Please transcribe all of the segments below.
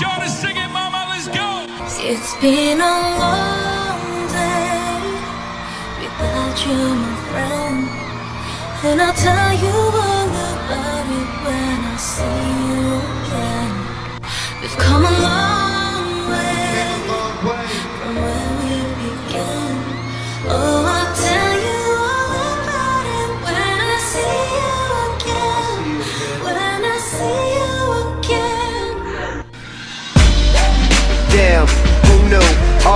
y'all to sing it, mama. Let's go. It's been a long day without you, my friend. And I'll tell you all about it when I see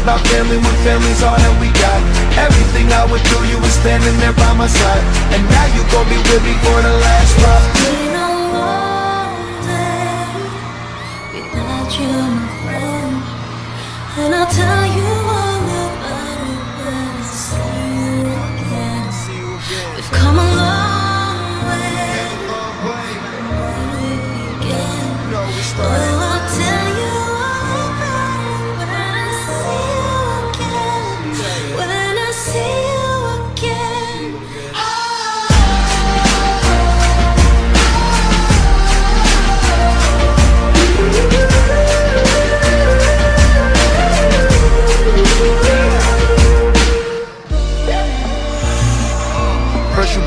about family when family's all that we got? Everything I went through, you were standing there by my side. And now you gon' be with me for the last ride. Been a long day without you, my friend. And I'll tell you all about it when I see you again. We've come a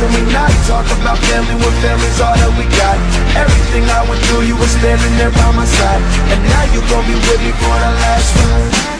Can we not talk about family when family's all that we got? Everything I went through, you were standing there by my side. And now you gon' be with me for the last ride.